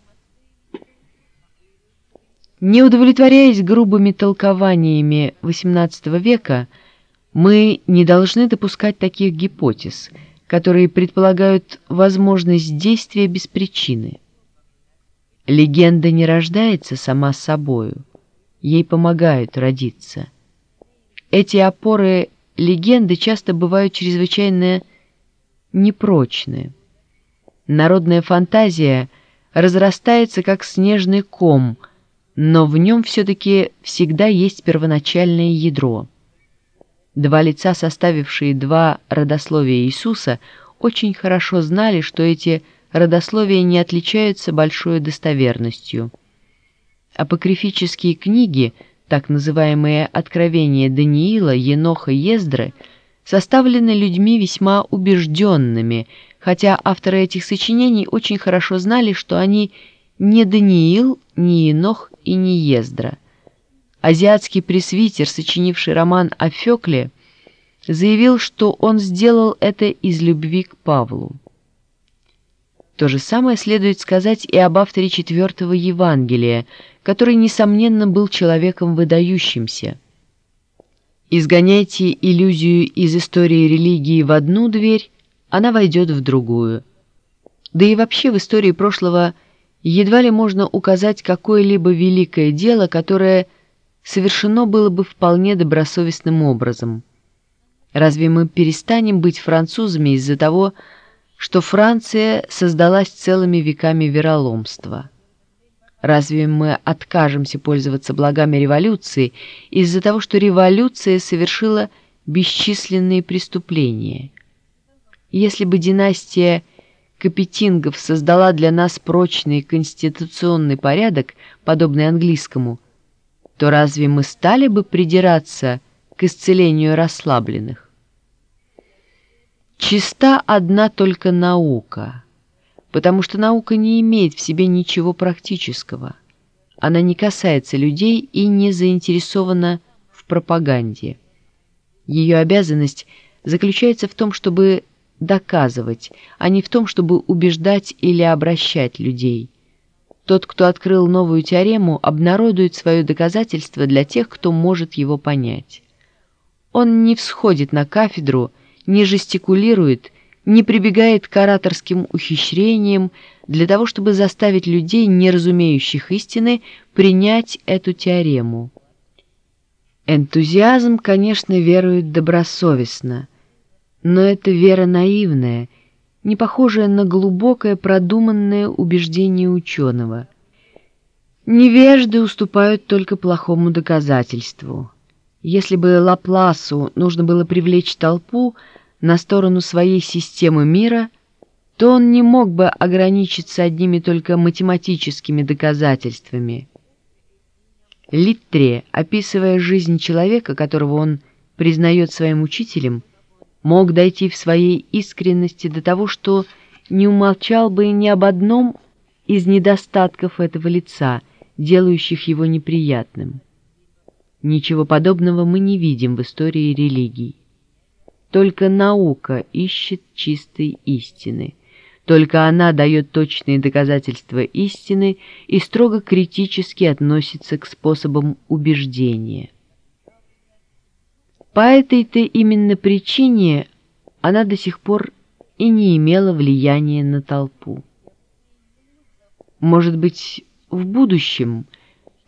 Не удовлетворяясь грубыми толкованиями XVIII века, мы не должны допускать таких гипотез, которые предполагают возможность действия без причины. Легенда не рождается сама собою, ей помогают родиться. Эти опоры легенды часто бывают чрезвычайно непрочны. Народная фантазия разрастается как снежный ком, но в нем все-таки всегда есть первоначальное ядро. Два лица, составившие два родословия Иисуса, очень хорошо знали, что эти родословия не отличаются большой достоверностью. Апокрифические книги, так называемые «Откровения Даниила», Еноха Ездры, составлены людьми весьма убежденными, хотя авторы этих сочинений очень хорошо знали, что они не Даниил, не Енох и не Ездра. Азиатский пресвитер, сочинивший роман о Фекле, заявил, что он сделал это из любви к Павлу. То же самое следует сказать и об авторе четвертого Евангелия, который, несомненно, был человеком выдающимся. Изгоняйте иллюзию из истории религии в одну дверь, она войдет в другую. Да и вообще в истории прошлого едва ли можно указать какое-либо великое дело, которое совершено было бы вполне добросовестным образом. Разве мы перестанем быть французами из-за того, что Франция создалась целыми веками вероломства? Разве мы откажемся пользоваться благами революции из-за того, что революция совершила бесчисленные преступления? Если бы династия Капетингов создала для нас прочный конституционный порядок, подобный английскому, то разве мы стали бы придираться к исцелению расслабленных? Чиста одна только наука, потому что наука не имеет в себе ничего практического. Она не касается людей и не заинтересована в пропаганде. Ее обязанность заключается в том, чтобы доказывать, а не в том, чтобы убеждать или обращать людей. Тот, кто открыл новую теорему, обнародует свое доказательство для тех, кто может его понять. Он не всходит на кафедру, не жестикулирует, не прибегает к ораторским ухищрениям для того, чтобы заставить людей, не разумеющих истины, принять эту теорему. Энтузиазм, конечно, верует добросовестно, но это вера наивная, не похожая на глубокое продуманное убеждение ученого. Невежды уступают только плохому доказательству. Если бы Лапласу нужно было привлечь толпу на сторону своей системы мира, то он не мог бы ограничиться одними только математическими доказательствами. Литтре, описывая жизнь человека, которого он признает своим учителем, мог дойти в своей искренности до того, что не умолчал бы ни об одном из недостатков этого лица, делающих его неприятным. Ничего подобного мы не видим в истории религий. Только наука ищет чистой истины. Только она дает точные доказательства истины и строго критически относится к способам убеждения. По этой-то именно причине она до сих пор и не имела влияния на толпу. Может быть, в будущем –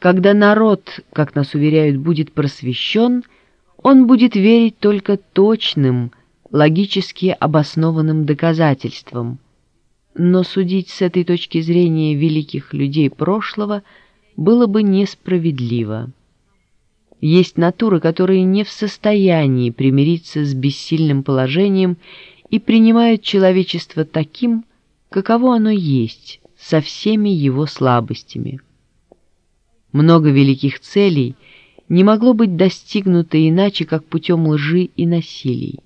когда народ, как нас уверяют, будет просвещен, он будет верить только точным, логически обоснованным доказательствам. Но судить с этой точки зрения великих людей прошлого было бы несправедливо. Есть натуры, которые не в состоянии примириться с бессильным положением и принимают человечество таким, каково оно есть, со всеми его слабостями. Много великих целей не могло быть достигнуто иначе, как путем лжи и насилий.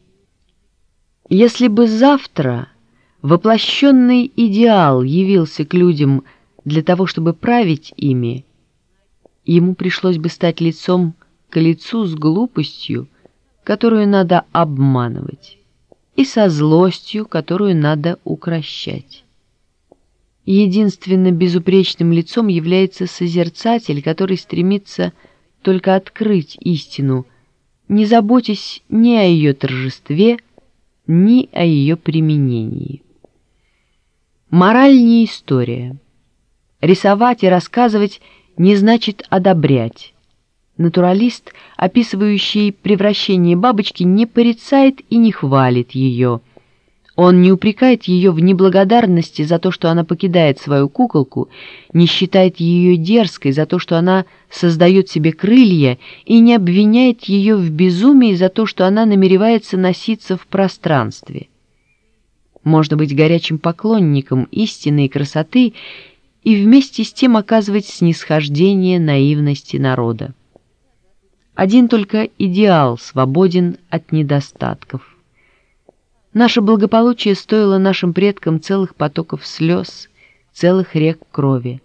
Если бы завтра воплощенный идеал явился к людям для того, чтобы править ими, ему пришлось бы стать лицом к лицу с глупостью, которую надо обманывать, и со злостью, которую надо укращать единственно безупречным лицом является созерцатель, который стремится только открыть истину, не заботясь ни о ее торжестве, ни о ее применении. Мораль не история. Рисовать и рассказывать не значит одобрять. Натуралист, описывающий превращение бабочки, не порицает и не хвалит ее – он не упрекает ее в неблагодарности за то, что она покидает свою куколку, не считает ее дерзкой за то, что она создает себе крылья, и не обвиняет ее в безумии за то, что она намеревается носиться в пространстве. Можно быть горячим поклонником истины и красоты и вместе с тем оказывать снисхождение наивности народа. Один только идеал свободен от недостатков. Наше благополучие стоило нашим предкам целых потоков слез, целых рек крови.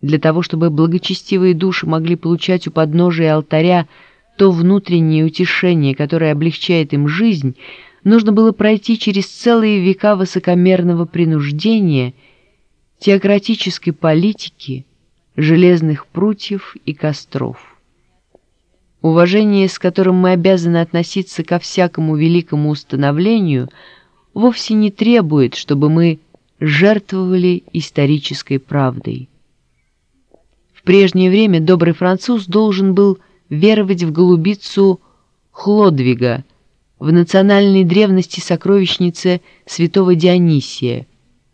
Для того, чтобы благочестивые души могли получать у подножия алтаря то внутреннее утешение, которое облегчает им жизнь, нужно было пройти через целые века высокомерного принуждения, теократической политики, железных прутьев и костров. Уважение, с которым мы обязаны относиться ко всякому великому установлению, вовсе не требует, чтобы мы жертвовали исторической правдой. В прежнее время добрый француз должен был веровать в голубицу Хлодвига, в национальной древности сокровищнице святого Дионисия,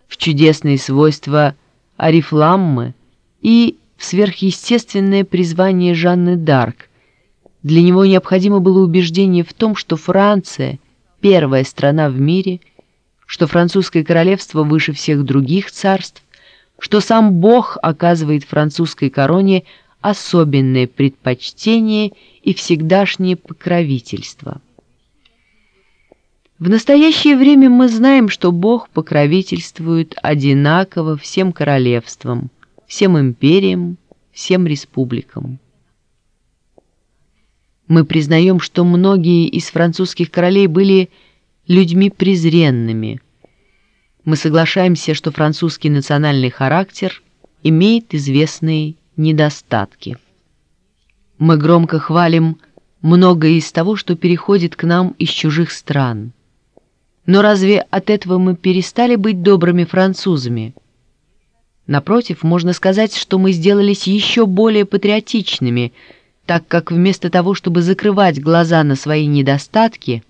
в чудесные свойства Арифламмы и в сверхъестественное призвание Жанны Д'Арк – для него необходимо было убеждение в том, что Франция – первая страна в мире, что французское королевство выше всех других царств, что сам Бог оказывает французской короне особенное предпочтение и всегдашнее покровительство. В настоящее время мы знаем, что Бог покровительствует одинаково всем королевствам, всем империям, всем республикам. Мы признаем, что многие из французских королей были людьми презренными. Мы соглашаемся, что французский национальный характер имеет известные недостатки. Мы громко хвалим многое из того, что переходит к нам из чужих стран. Но разве от этого мы перестали быть добрыми французами? Напротив, можно сказать, что мы сделались еще более патриотичными – так как вместо того, чтобы закрывать глаза на свои недостатки,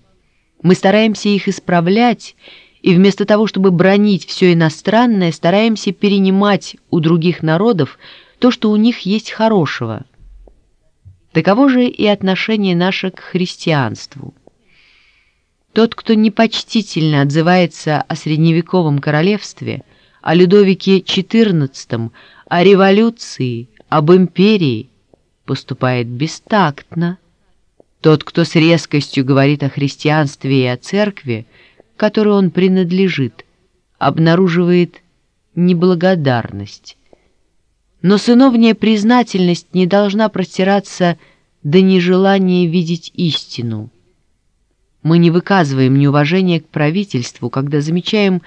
мы стараемся их исправлять, и вместо того, чтобы бронить все иностранное, стараемся перенимать у других народов то, что у них есть хорошего. Таково же и отношение наше к христианству. Тот, кто непочтительно отзывается о средневековом королевстве, о Людовике XIV, о революции, об империи – поступает бестактно. Тот, кто с резкостью говорит о христианстве и о церкви, которой он принадлежит, обнаруживает неблагодарность. Но сыновняя признательность не должна простираться до нежелания видеть истину. Мы не выказываем неуважения к правительству, когда замечаем,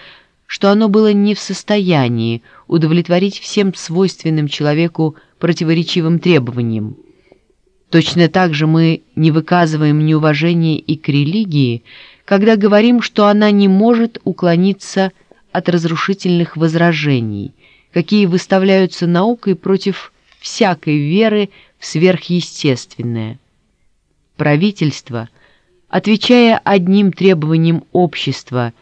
что оно было не в состоянии удовлетворить всем свойственным человеку противоречивым требованиям. Точно так же мы не выказываем неуважения и к религии, когда говорим, что она не может уклониться от разрушительных возражений, какие выставляются наукой против всякой веры в сверхъестественное. Правительство, отвечая одним требованиям общества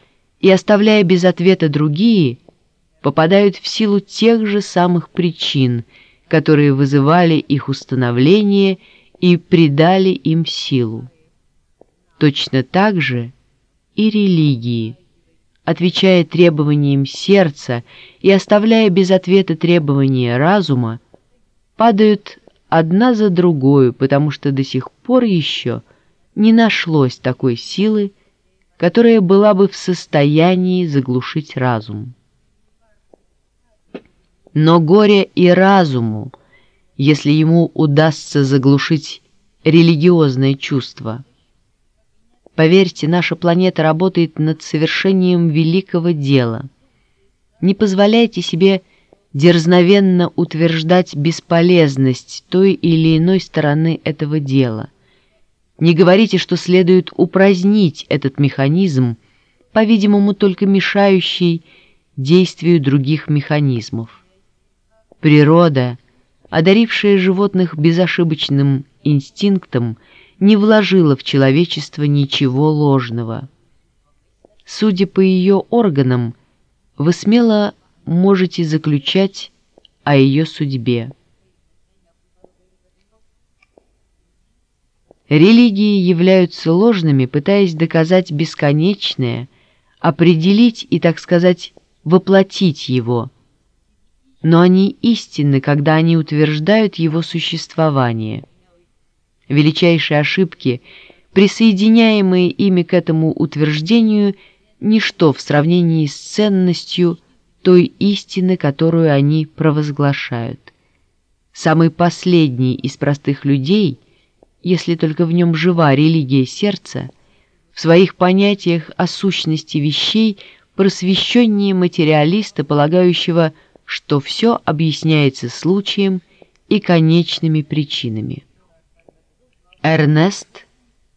и оставляя без ответа другие, попадают в силу тех же самых причин – которые вызывали их установление и придали им силу. Точно так же и религии, отвечая требованиям сердца и оставляя без ответа требования разума, падают одна за другой, потому что до сих пор еще не нашлось такой силы, которая была бы в состоянии заглушить разум но горе и разуму, если ему удастся заглушить религиозное чувство. Поверьте, наша планета работает над совершением великого дела. Не позволяйте себе дерзновенно утверждать бесполезность той или иной стороны этого дела. Не говорите, что следует упразднить этот механизм, по-видимому, только мешающий действию других механизмов. Природа, одарившая животных безошибочным инстинктом, не вложила в человечество ничего ложного. Судя по ее органам, вы смело можете заключать о ее судьбе. Религии являются ложными, пытаясь доказать бесконечное, определить и, так сказать, воплотить его – но они истинны, когда они утверждают его существование. величайшие ошибки, присоединяемые ими к этому утверждению, ничто в сравнении с ценностью той истины, которую они провозглашают. Самый последний из простых людей, если только в нем жива религия сердца, в своих понятиях о сущности вещей просвещеннее материалиста, полагающего, что все объясняется случаем и конечными причинами. Эрнест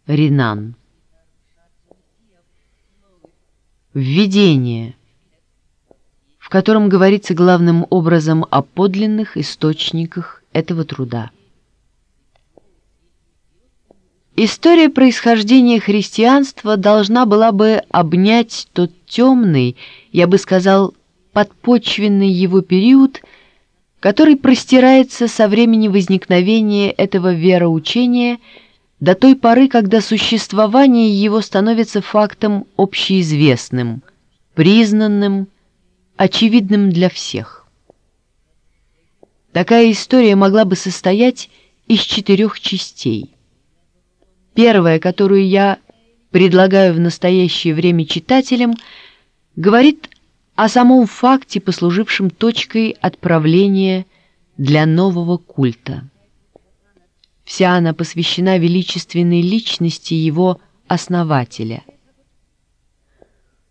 Ринан Введение, в котором говорится главным образом о подлинных источниках этого труда. История происхождения христианства должна была бы обнять тот темный, я бы сказал, подпочвенный его период, который простирается со времени возникновения этого вероучения до той поры, когда существование его становится фактом общеизвестным, признанным, очевидным для всех. Такая история могла бы состоять из четырех частей – Первая, которую я предлагаю в настоящее время читателям, говорит о самом факте, послужившем точкой отправления для нового культа. Вся она посвящена величественной личности его основателя.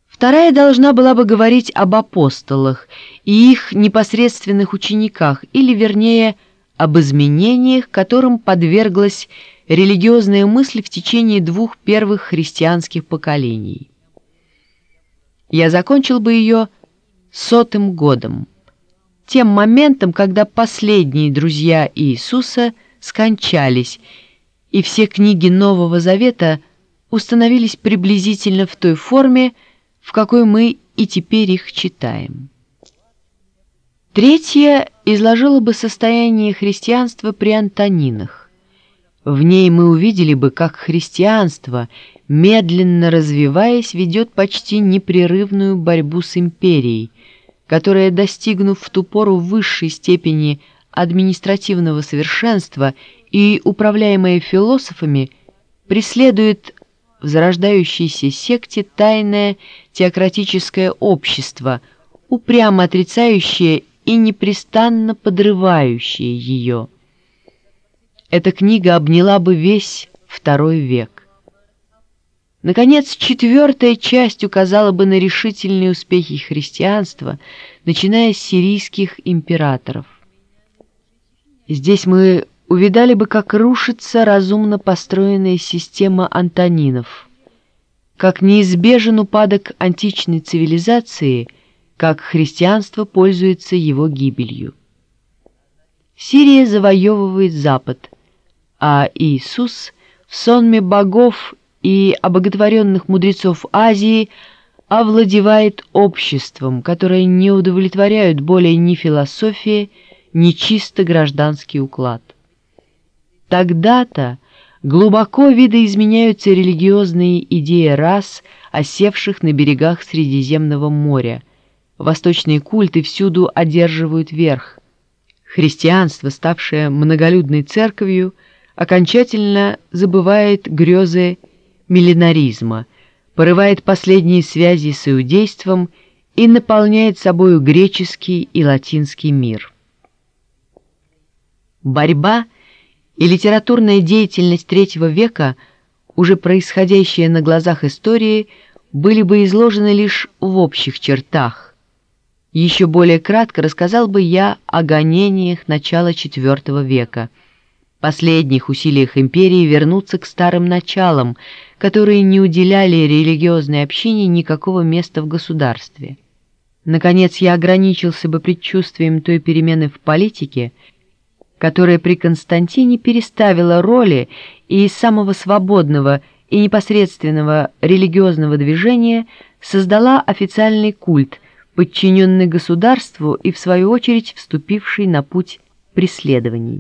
Вторая должна была бы говорить об апостолах и их непосредственных учениках, или, вернее, об изменениях, которым подверглась религиозная мысль в течение двух первых христианских поколений. Я закончил бы ее сотым годом, тем моментом, когда последние друзья Иисуса скончались, и все книги Нового Завета установились приблизительно в той форме, в какой мы и теперь их читаем. Третье изложило бы состояние христианства при Антонинах. В ней мы увидели бы, как христианство, медленно развиваясь, ведет почти непрерывную борьбу с империей, которая, достигнув в ту пору высшей степени административного совершенства и управляемая философами, преследует в зарождающейся секте тайное теократическое общество, упрямо отрицающее и непрестанно подрывающее ее эта книга обняла бы весь второй век. Наконец, четвертая часть указала бы на решительные успехи христианства, начиная с сирийских императоров. Здесь мы увидали бы, как рушится разумно построенная система антонинов, как неизбежен упадок античной цивилизации, как христианство пользуется его гибелью. Сирия завоевывает Запад – а Иисус в сонме богов и обоготворенных мудрецов Азии овладевает обществом, которое не удовлетворяют более ни философия, ни чисто гражданский уклад. Тогда-то глубоко видоизменяются религиозные идеи рас, осевших на берегах Средиземного моря. Восточные культы всюду одерживают верх. Христианство, ставшее многолюдной церковью, окончательно забывает грезы миллинаризма, порывает последние связи с иудейством и наполняет собою греческий и латинский мир. Борьба и литературная деятельность третьего века, уже происходящие на глазах истории, были бы изложены лишь в общих чертах. Еще более кратко рассказал бы я о гонениях начала IV века – последних усилиях империи вернуться к старым началам, которые не уделяли религиозной общине никакого места в государстве. Наконец, я ограничился бы предчувствием той перемены в политике, которая при Константине переставила роли и из самого свободного и непосредственного религиозного движения создала официальный культ, подчиненный государству и, в свою очередь, вступивший на путь преследований.